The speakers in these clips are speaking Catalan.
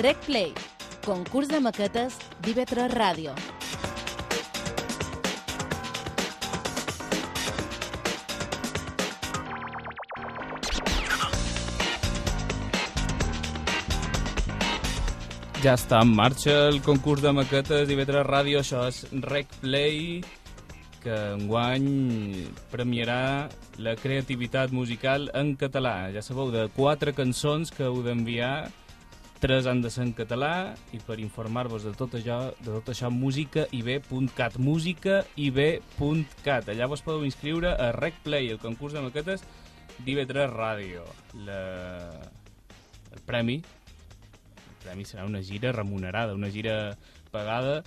Rec Play, concurs de maquetes d'IV3 Ràdio. Ja està en marxa el concurs de maquetes d'IV3 Ràdio, això és Rec Play, que enguany premiarà la creativitat musical en català. Ja sabeu, de quatre cançons que heu d'enviar, tres han de ser en català, i per informar-vos de tot això, de tot això, musicaib.cat, musicaib.cat. Allà vos podeu inscriure a Rec Play, el concurs de maquetes d'IV3 Ràdio. La... El premi el premi serà una gira remunerada, una gira pagada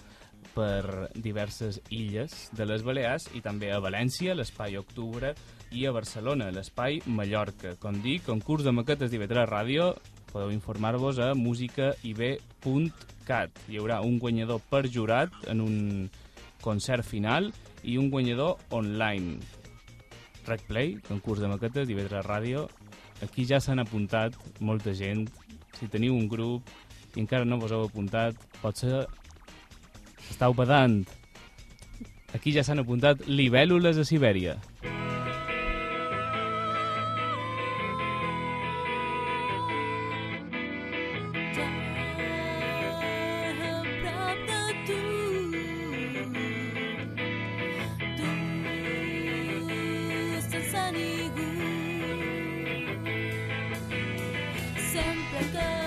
per diverses illes de les Balears i també a València, l'Espai Octubre, i a Barcelona, l'Espai Mallorca. Com dic, concurs de maquetes d'IV3 Ràdio, podeu informar-vos a musicaib.cat. Hi haurà un guanyador per jurat en un concert final i un guanyador online. Recplay, concurs de maquetes d'IV3 Ràdio. Aquí ja s'han apuntat molta gent. Si teniu un grup i encara no vos heu apuntat, potser estàu badant. Aquí ja s'han apuntat libèl·lules a Sibèria. prop Sempre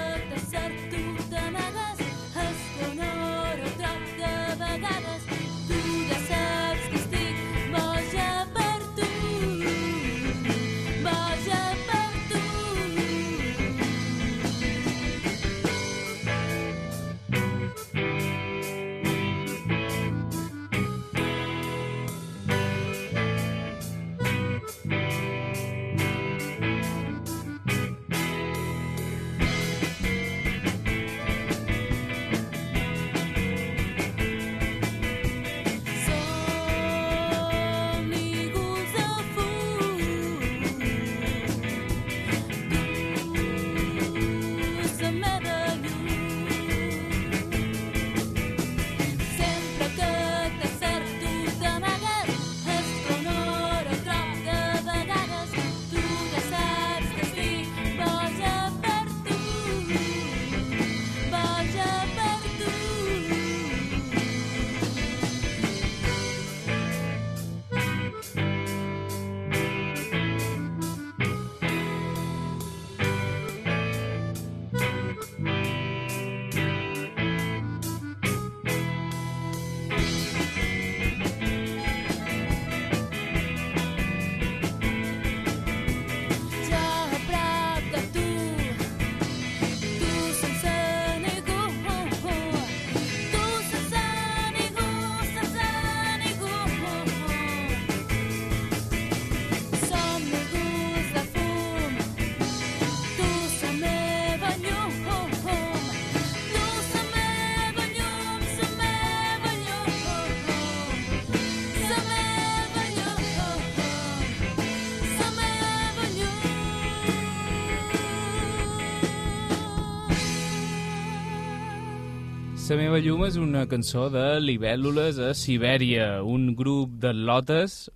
La meva llum és una cançó de libèl·lules a Sibèria, un grup de lotes,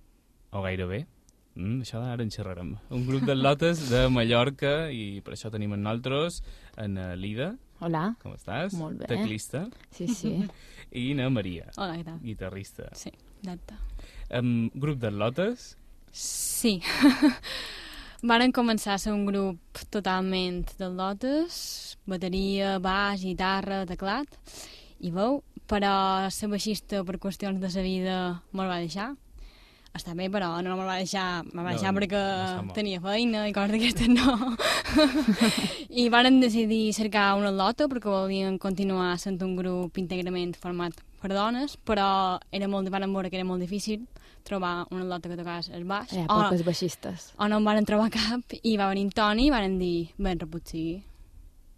o gairebé, mm, això ara en xerrarem, un grup de lotes de Mallorca i per això tenim en nosaltres en eh, Lida, Hola. com estàs? Molt bé. Teclista. Sí, sí. I na Maria, Hola, què tal? guitarrista. Sí, exacte. Um, grup de lotes, Sí. Varen començar a ser un grup totalment de lotes, bateria, baix, guitarra, teclat i veu, però ser baixista per qüestions de sa vida me'l va deixar. Està bé, però no me'l va deixar, me'l va deixar no, perquè no tenia feina i coses d'aquestes no. I varen decidir cercar una lota perquè volien continuar sent un grup íntegrament format per dones, però era molt, varen veure que era molt difícil trobar una lota que tocàs el baix. Hi ha o, poques baixistes. o no en van trobar cap i va venir en Toni i van dir, ben reput sigui. mm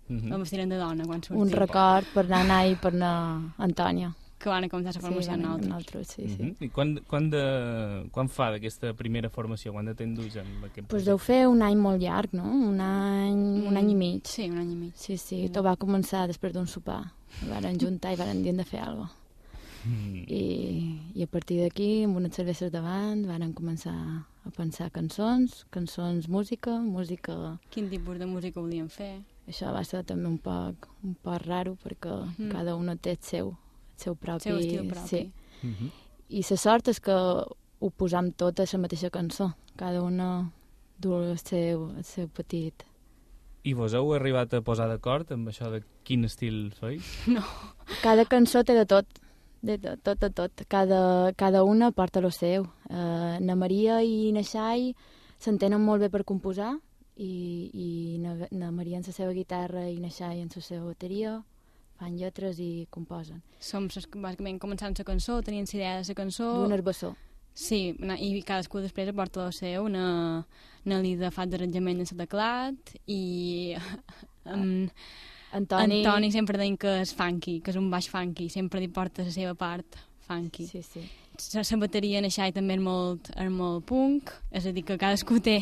Mm. -hmm. Vam vestir de dona quan sortim. Un record per anar i per anar Antònia. que van a començar la formació sí, nosaltres. nosaltres, sí, sí. Mhm. I quan, quan, de, quan fa d'aquesta primera formació? Quan de dus amb aquest Pues deu fer un any molt llarg, no? Un any, un Mm, any i mig. Sí, un any i mig. Sí, sí, Sí. tot va començar després d'un sopar. Varen juntar i varen dir de fer alguna cosa. Mm. I, I a partir d'aquí, amb unes cerveses davant, varen començar a pensar cançons, cançons, música, música... Quin tipus de música volíem fer? Això va ser també un poc, un poc raro perquè Mm. cada una té el seu, el seu propi... El seu estil propi. Sí. Mhm. I la sort és que ho posam tot a la mateixa cançó. Cada una du el seu, el seu petit... I vos heu arribat a posar d'acord amb això de quin estil feis? Cada cançó té de tot, de tot, tot, tot. tot. Cada, cada una porta lo seu. Uh, na Maria i na Xai s'entenen molt bé per composar i, i na, na Maria en la seva guitarra i na Xai en la seva bateria fan lletres i composen. Som bàsicament començant la cançó, tenint la idea de la cançó... D'un herbassó. Sí, i cadascú després aporta el seu, una, una lida fa d'arranjament de la teclat i um, Antoni... Antoni sempre deien que és funky, que és un baix funky, sempre li porta la seva part funky. Sí, sí. La, la bateria en això també és molt, és molt punk, és a dir, que cadascú té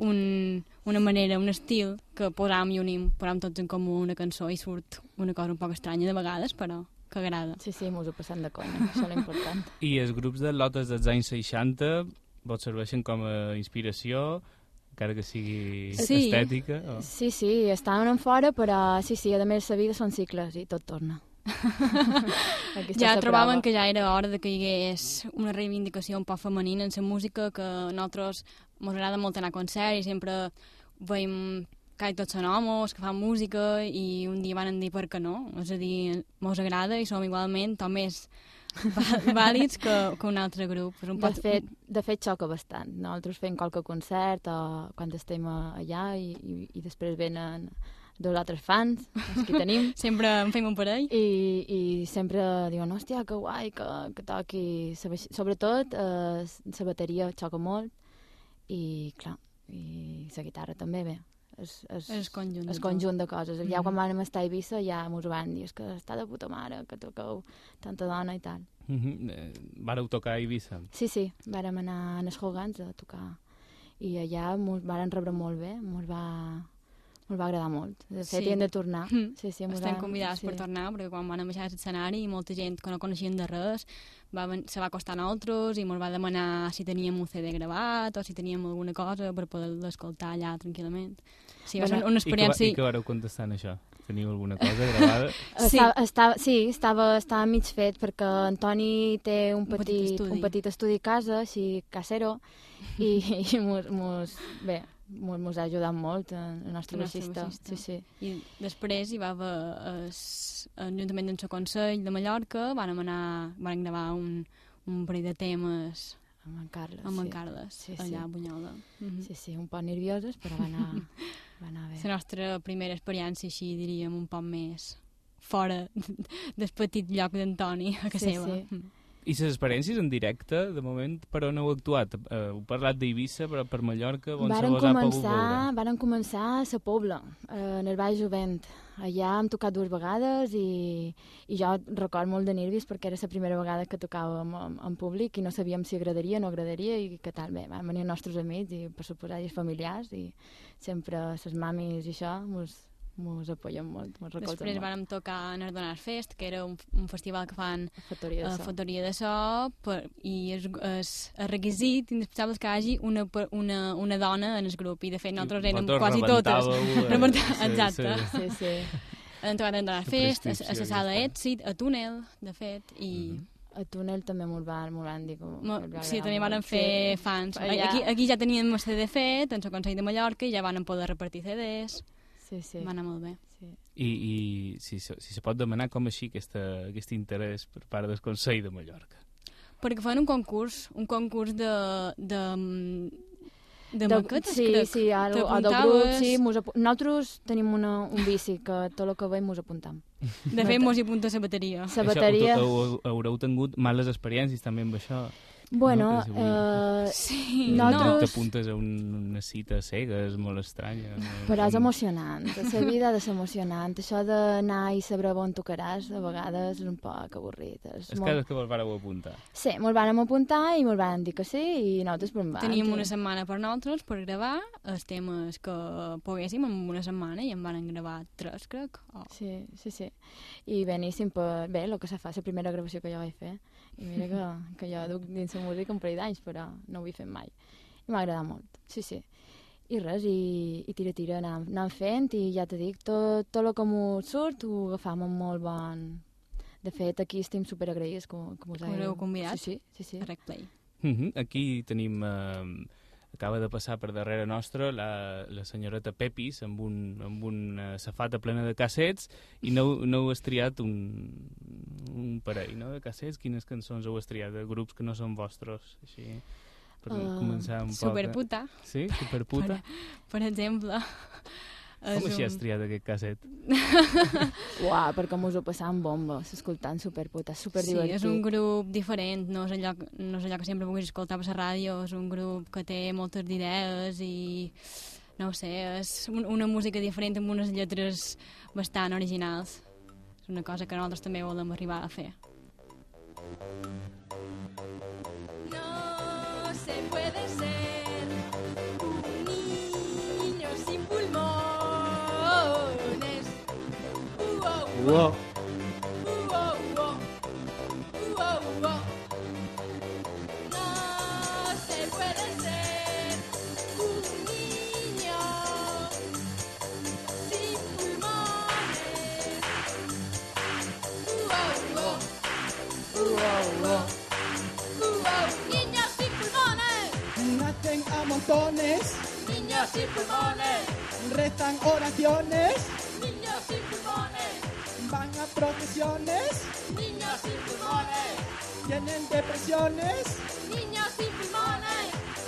un, una manera, un estil que posam i unim, posam tots en comú una cançó i surt una cosa un poc estranya de vegades, però que agrada. Sí, sí, mos ho passem de conya, això és l'important. I els grups de lotes dels anys 60 vos serveixen com a inspiració, encara que sigui Sí. estètica? O... Sí, sí, estaven en fora, però sí, sí, a més la vida són cicles i tot torna. Està Ja trobaven que ja era hora de que hi hagués una reivindicació un poc femenina en la música, que a nosaltres ens agrada molt anar a concerts i sempre veiem que tots són homes, que fan música i un dia van dir per què no? És a dir, mos agrada i som igualment o més vàlids que, que un altre grup. Un De pot... fet, de fet xoca bastant. Nosaltres fem qualque concert o quan estem allà i, i, i després venen dos altres fans, els que tenim, Sempre en fem un parell. i, i sempre diuen, hòstia, que guai, que, que toqui... Sobretot, eh, la bateria xoca molt i, clar, i la guitarra també bé. És, és, És conjunt tot. conjunt de coses. Ja Mhm. quan vam estar a Eivissa ja mos ho van dir, és que està de puta mare, que toqueu tanta dona i tal. Mhm. Eh, Vareu tocar a Eivissa? Sí, sí, vàrem anar a les Hogans a tocar i allà mos varen rebre molt bé, mos va, mos va agradar molt. De fet, Sí. hi hem de tornar. Mm. Sí, sí, Estem va- convidats sí. per tornar, perquè quan van baixar a l'escenari molta gent que no coneixien de res va, se va acostar a nosaltres i ens va demanar si teníem un CD gravat o si teníem alguna cosa per poder l'escoltar allà tranquil·lament. Sí, va Bueno, ser una I que, va, experiència... I que vareu contestar en això? Teniu alguna cosa gravada? Sí. Estava, estava, sí, estava, estava mig fet perquè Antoni té un Un petit petit, estudi. un petit estudi a casa, així casero, i, i mos, mos, bé, mos ha ajudat molt el, el nostre baixista. Sí, sí. I després hi va haver es, juntament amb el Consell de Mallorca van anar, van gravar un, un parell de temes Amb en Carles. amb sí. en Carles, Sí, sí. allà a Bunyola. Mhm. Sí, sí, un poc nervioses, però va anar, va anar bé. La nostra primera experiència, així diríem, un poc més fora del petit lloc d'Antoni, a casa Sí, seva. sí. Mm. I les experiències en directe, de moment, per on heu actuat? Eh, heu parlat d'Eivissa, però per Mallorca, on se Varen vos ha pogut començar, varen començar a la Pobla, eh, en el Baix Jovent. Allà hem tocat dues vegades i, i jo record molt de nervis perquè era la primera vegada que tocàvem en, en públic i no sabíem si agradaria o no agradaria i què tal. Bé, van venir els nostres amics i per suposar els familiars i sempre les mamis i això mos, mos apoyen molt, mos recolzen Després molt. vam tocar en Ardonar Fest, que era un, un festival que fan Factoria de a so. Factoria de So, per, i és, és, és requisit indispensable que hi hagi una, una, una dona en el grup, i de fet nosaltres érem quasi totes. eh, sí, exacte. sí. Sí, sí. Hem tocat en Ardonar La Fest, a, a la sala. Èxit, a Túnel, de fet, i... Mhm. A Túnel també m'ho van, m'ho van dir que Mo- Sí, també van molt. fer Sí. fans. Allà- Aquí, aquí ja teníem el CD fet, en el Consell de Mallorca, i ja van poder repartir CDs. Sí, sí. Va anar molt bé. sí. I, i si, se- si se pot demanar com així aquesta, aquest interès per part del Consell de Mallorca. Perquè fan un concurs, un concurs de... de, de, De- maquetes, sí, crec. sí, al, o del grup, sí. Mos apu... Nosaltres tenim una, un bici que tot el que veiem mos apuntam. De fet, mos hi apunta la bateria. La bateria... Això, heu, heu, haureu tingut males experiències també amb això. Bueno, No, és avui. eh, Sí, Nosaltres- T'apuntes a un, una cita cega, és molt estranya. no? però és emocionant. La vida ha de ser emocionant. Això d'anar i saber on tocaràs, a vegades és un poc avorrit. És És molt... que, que vos vareu apuntar. Sí, me'l van apuntar i me'l van dir que sí i nosaltres per vam. Teníem una setmana per nosaltres per gravar els temes que poguéssim en una setmana i en van gravar tres, crec. Oh. Sí, sí, sí. I beníssim per... Bé, el que se fa, la primera gravació que jo vaig fer. I mira que, que jo duc dins la música un parell d'anys, però no ho he fet mai. I m'ha agradat molt, sí, sí. I res, i, i tira, tira, anàvem, anàvem fent i ja te dic, tot, tot el que m'ho surt ho agafam amb molt bon... De fet, aquí estem superagraïts que, que us heu convidat. Sí, sí, sí. sí. A Rec Play. Mhm, Aquí tenim... Eh, acaba de passar per darrere nostra la, la senyoreta Pepis amb, un, amb una safata plena de cassets i no, no heu estriat un, un parell no, de cassets. Quines cançons heu estriat de grups que no són vostres? Així, per Ah, començar un poc... Superputa, Sí? Superputa? per exemple. Com així has triat aquest casset? Uau, perquè mos ho passàvem bomba, escoltant superputa, Sí, superdivertit. és un grup diferent, no és allò, no és allò que sempre puguis escoltar per la ràdio, és un grup que té moltes idees i no ho sé, és un, una música diferent amb unes lletres bastant originals. És una cosa que nosaltres també volem arribar a fer. No se puede ser un niño sin pulmones. Nacen a wow. Niños y pulmones. Rezan oraciones procesiones, niños sin pulmones, tienen depresiones, niños sin pulmones,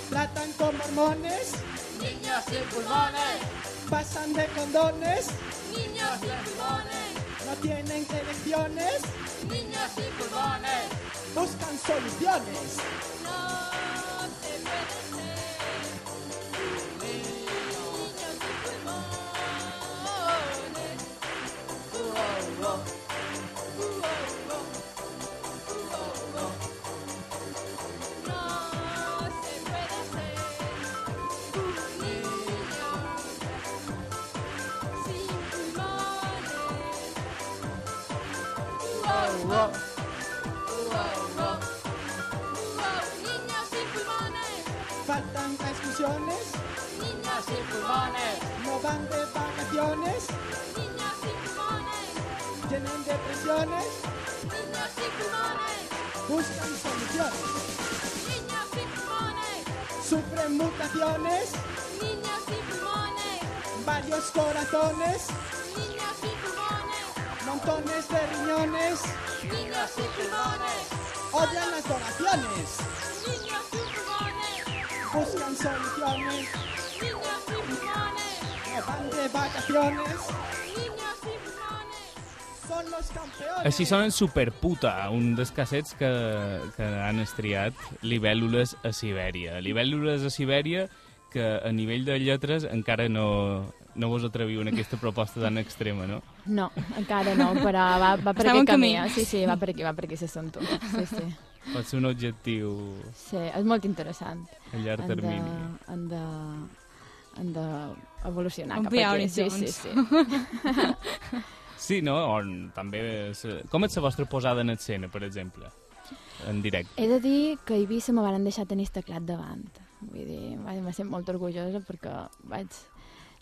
tratan con mormones, niños sin pulmones, pasan de condones, niños sin pulmones, no tienen elecciones, niños sin pulmones. buscan soluciones. No se puede sin pulmones, no van de vacaciones, niños sin pulmones, tienen depresiones, niños sin pulmones, buscan soluciones, niños sin pulmones, sufren mutaciones, niños sin pulmones, varios corazones, niños sin pulmones, montones de riñones, niños sin pulmones, odian las donaciones, niños sin pulmones, buscan soluciones, van de vacaciones, son los campeones. Així sonen Superputa, un dels cassets que, que han estriat Libèl·lules a Sibèria. Libèl·lules a Sibèria que a nivell de lletres encara no, no vos atreviu en aquesta proposta tan extrema, no? No, encara no, però va, va per Estem en aquest camí. camí. eh? Sí, sí, va per aquí, va per aquí, se sento. Sí, sí. Pot ser un objectiu Sí, és molt interessant. a llarg Han de, termini. han de, han de evolucionar Ampliar cap aquí. Sí, sí, sí. Sí, no? On també... És... Com és la vostra posada en escena, per exemple? En directe. He de dir que a Eivissa me van deixar tenir teclat davant. Vull dir, vaig me sent molt orgullosa perquè vaig...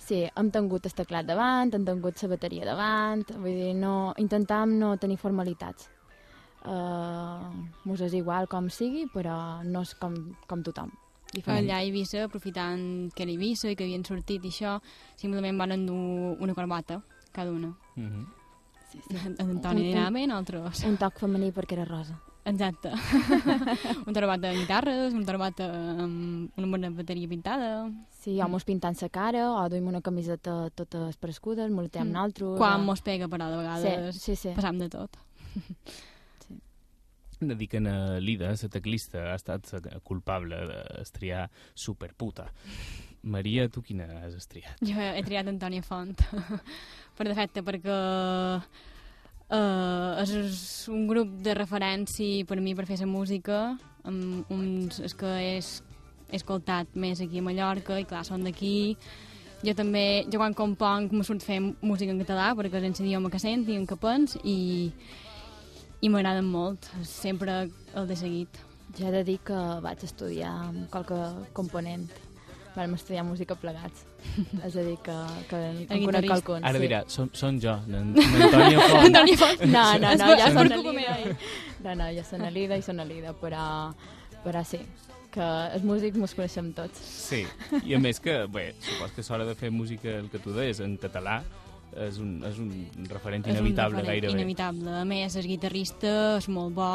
Sí, hem tingut el teclat davant, hem tingut la bateria davant, vull dir, no, intentàvem no tenir formalitats. Uh, mos és igual com sigui, però no és com, com tothom. Diferent. Allà a Eivissa, aprofitant que era Eivissa i que havien sortit i això, simplement van endur una corbata, cada una. Mm -hmm. Sí, sí. En Antoni anirà bé, nosaltres. Un toc femení perquè era rosa. Exacte. un torbat de guitarres, un torbat amb una bona bateria pintada. Sí, homes pintant la cara, o duim una camiseta totes prescudes, moltem Mm. mm. nosaltres. Quan o- mos pega, però de vegades Sí, sí, sí. passam de tot. dediquen a Lida, la teclista, ha estat culpable d'estriar superputa. Maria, tu quina has estriat? Jo he triat Antònia Font per defecte, perquè uh, és un grup de referència per mi per fer la música, amb uns és que és, he escoltat més aquí a Mallorca i clar, són d'aquí. Jo també, jo quan componc m'ho surt fer música en català perquè és en l'idioma que sent i en que pens i, i m'agraden molt, sempre el de seguit. Jo he de dir que vaig estudiar amb qualque component. Vam estudiar música plegats. és a dir, que, que en El conec qualcun. Ara sí. dirà, són, són jo, n'Antònia Font. Antònia Font. No, no, no, ja són i- No, no, ja són Alida i són Alida, però, però sí, que els músics mos coneixem tots. Sí, i a més que, bé, supos que s'hora de fer música, el que tu deies, en català, és un, és un referent És un inevitable referent gairebé. Inevitable. A més, és guitarrista, és molt bo,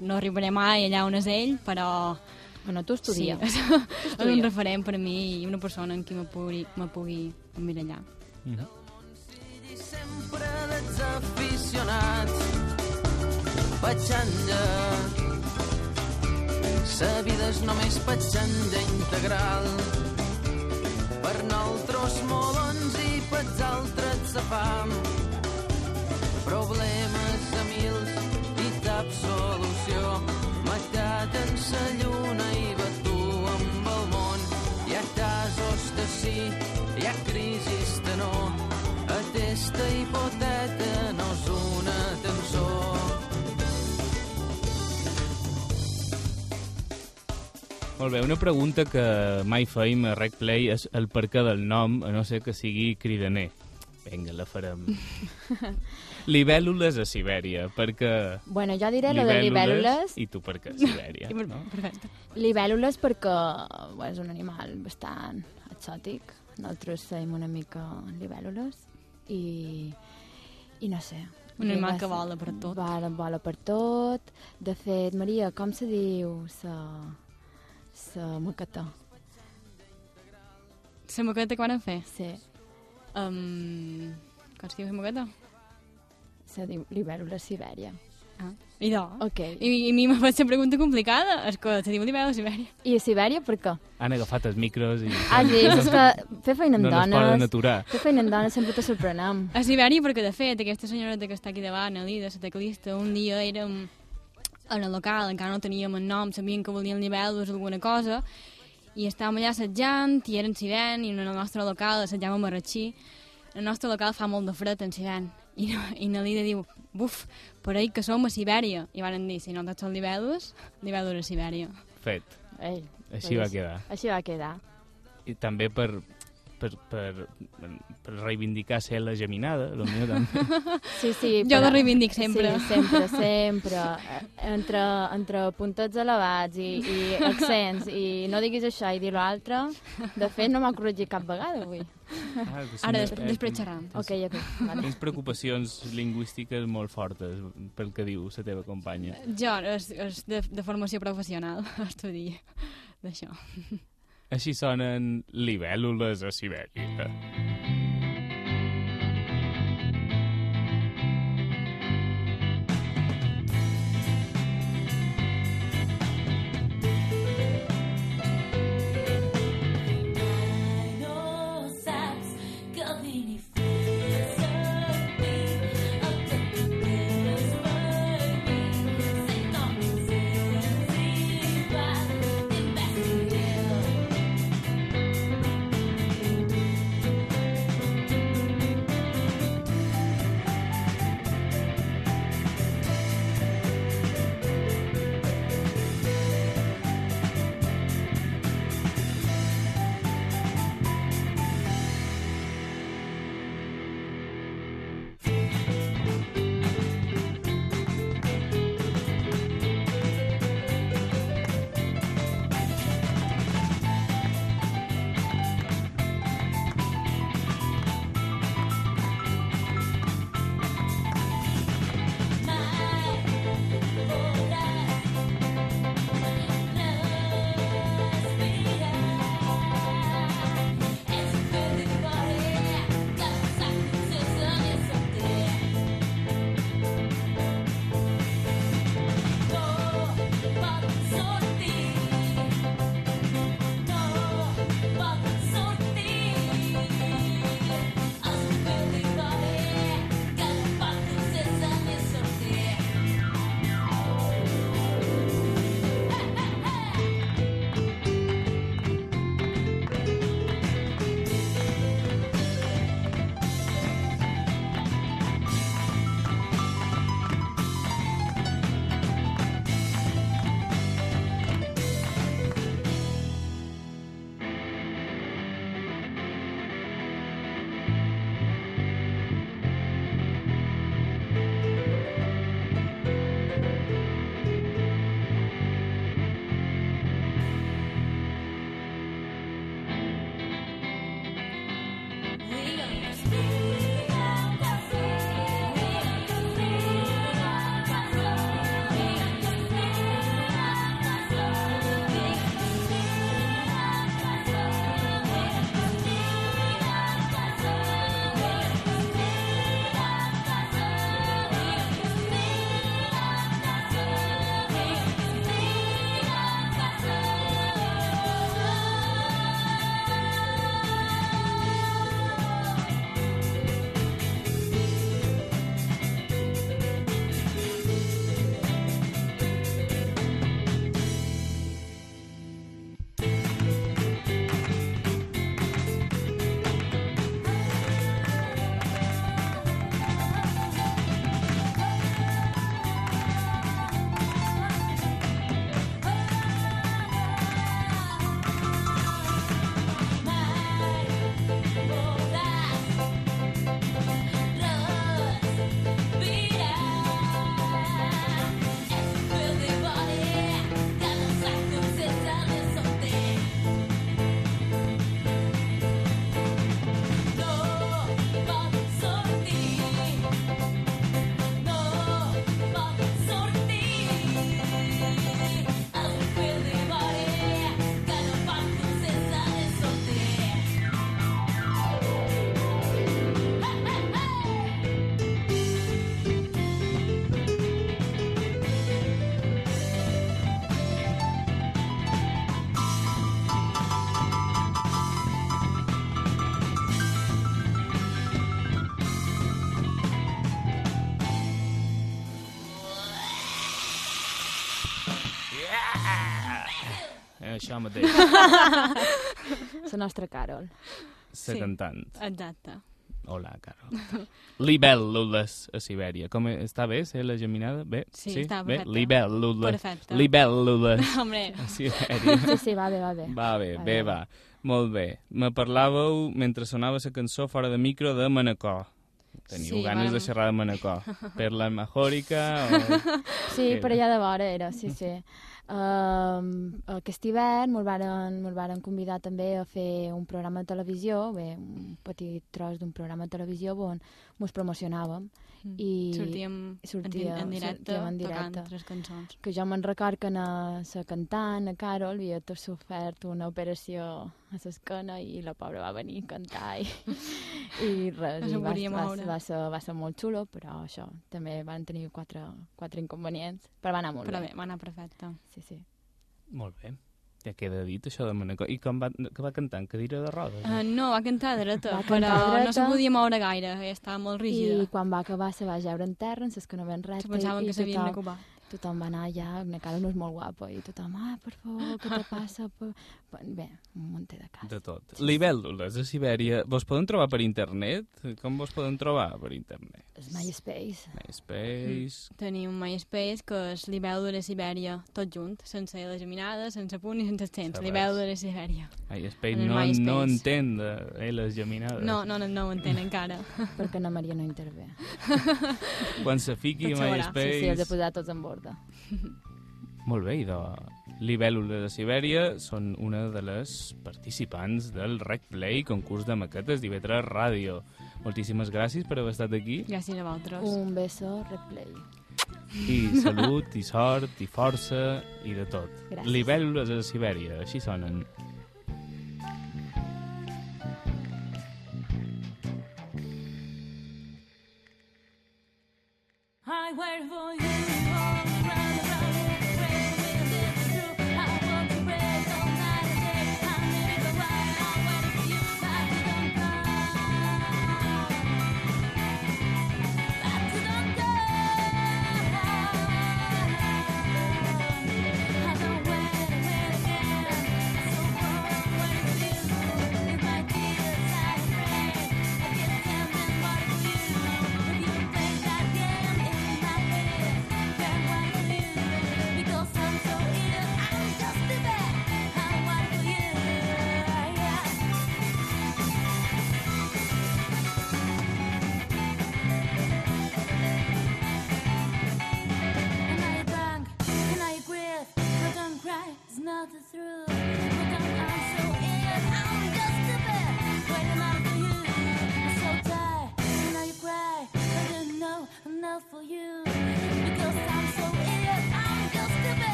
no arribaré mai allà on és ell, però Bueno, tu sí, estudia. és, és un referent per a mi i una persona en qui me pugui, me pugui emmirallar. Mhm. sempre desaficionats petxanja sa vida és només petxanja integral per nosaltres molons i pels altres sa fam problemes a mils i cap solució Molt bé, una pregunta que mai feim a Rec Play és el perquè del nom, a no ser que sigui cridaner. Vinga, la farem. Libèl·lules a Sibèria, perquè... Bueno, jo diré la de libèl·lules. I tu per què Sibèria, per- no? Perfecte. Libèl·lules perquè bueno, és un animal bastant exòtic. Nosaltres som una mica libèl·lules i, i no sé. Un animal Va que vola per tot. Vola, vola per tot. De fet, Maria, com se diu sa, sa maqueta? La moqueta que van fer? Sí, Um, com es diu la moqueta? se diu libèl·lula Sibèria. Ah. I do. Ok. I, I a mi m'ha fet la pregunta complicada. És que se diu Libèl·lula de Sibèria. I a Sibèria per què? Han agafat els micros i Has vist? És que fer feina amb no ens poden dones... aturar. Fer feina amb dones sempre te sorprenem. A Sibèria perquè, de fet, aquesta senyoreta que està aquí davant, Alida, la teclista, un dia érem en el local, encara no teníem el nom, sabien que volien libèl·lules o alguna cosa, i estàvem allà assetjant, i era en i en el nostre local assetjàvem a Marratxí. El nostre local fa molt de fred en Sivent. I, no, i na Lida diu, buf, per ahir que som a Sibèria. I van dir, si no tots són libèl·lules, libèl·lules a Sibèria. Fet. Ei, Així va quedar. Així va quedar. I també per, per, per, per reivindicar ser la geminada, potser també. Sí, sí. Jo la reivindic sempre. Sí, sempre, sempre. Eh, Entre, entre puntets elevats i, i accents i no diguis això i dir l'altre, de fet no m'ha corregit cap vegada avui. Ah, sí, Ara, eh, des, després xerram. Ok, ok. Vale. Tens preocupacions lingüístiques molt fortes pel que diu la teva companya. Jo, és, és de, de formació professional, estudia d'això. Així sonen libèl·lules a Sibèria. Això mateix. La nostra Carol. La Sí. cantant. Exacte. Hola, Carol. Libèl·lules a Sibèria. Com e- està bé, ser la geminada? Bé? Sí, està bé? perfecte. Libèl·lules. Perfecte. Libèl·lules Hombre, a Sibèria. Sí, sí, va bé, va bé. Va bé, Va bé, bé. va. Molt bé. Me parlàveu, mentre sonava la cançó fora de micro, de Manacor. Teniu Sí, ganes de vàrem- xerrar de Manacor. Per la majòrica o... Sí, per allà de vora era, sí, sí. Um, aquest hivern mos varen, mos varen convidar també a fer un programa de televisió, bé, un petit tros d'un programa de televisió on mos promocionàvem i sortíem sortia- en, di- en directe, sortíem en tocant directe. tres cançons. que jo me'n record que a la cantant, a Carol, havia tot sofert una operació a l'esquena i la pobra va venir a cantar i, i res, No i va, va, va, ser, va ser molt xulo, però això, també van tenir quatre, quatre inconvenients, però va anar molt Però bé. bé, va anar perfecte. Sí, sí. Molt bé. Ja queda dit això de Manacor. I com va, que va cantar? En cadira de rodes? Uh, no, va cantar dreta, Va però cantar no se dreta. podia moure gaire, eh, estava molt rígida. I quan va acabar se va jeure en terra, en ses que no ven res, Se pensaven i, que s'havien de copar. Tothom va anar allà, una cara no és molt guapa, i tothom, ah, per favor, què te passa? Per... Bé, un munt de cas. De tot. Libèl·lules a Sibèria. Vos poden trobar per internet? Com vos poden trobar per internet? És MySpace. MySpace... Tenim un MySpace que és l'Ibeu de Sibèria, tot junt, sense la geminada, sense punt i sense accents. L'Ibeu res. de Sibèria. MySpace no, MySpace. no entén de eh, les geminades. No, no, no, no ho entenc encara. perquè na Maria no intervé. Quan se fiqui. MySpace... Sí, sí, els he posat tots en borda. Molt bé, idò. Libèl·lules de Sibèria són una de les participants del Rec Play, concurs de maquetes d'IV3 Ràdio. Moltíssimes gràcies per haver estat aquí Gràcies a vosaltres. Un beso, replay. i salut, i sort, i força, i de tot. Gràcies. Libèl·lules de Sibèria, així sonen. I wait for you.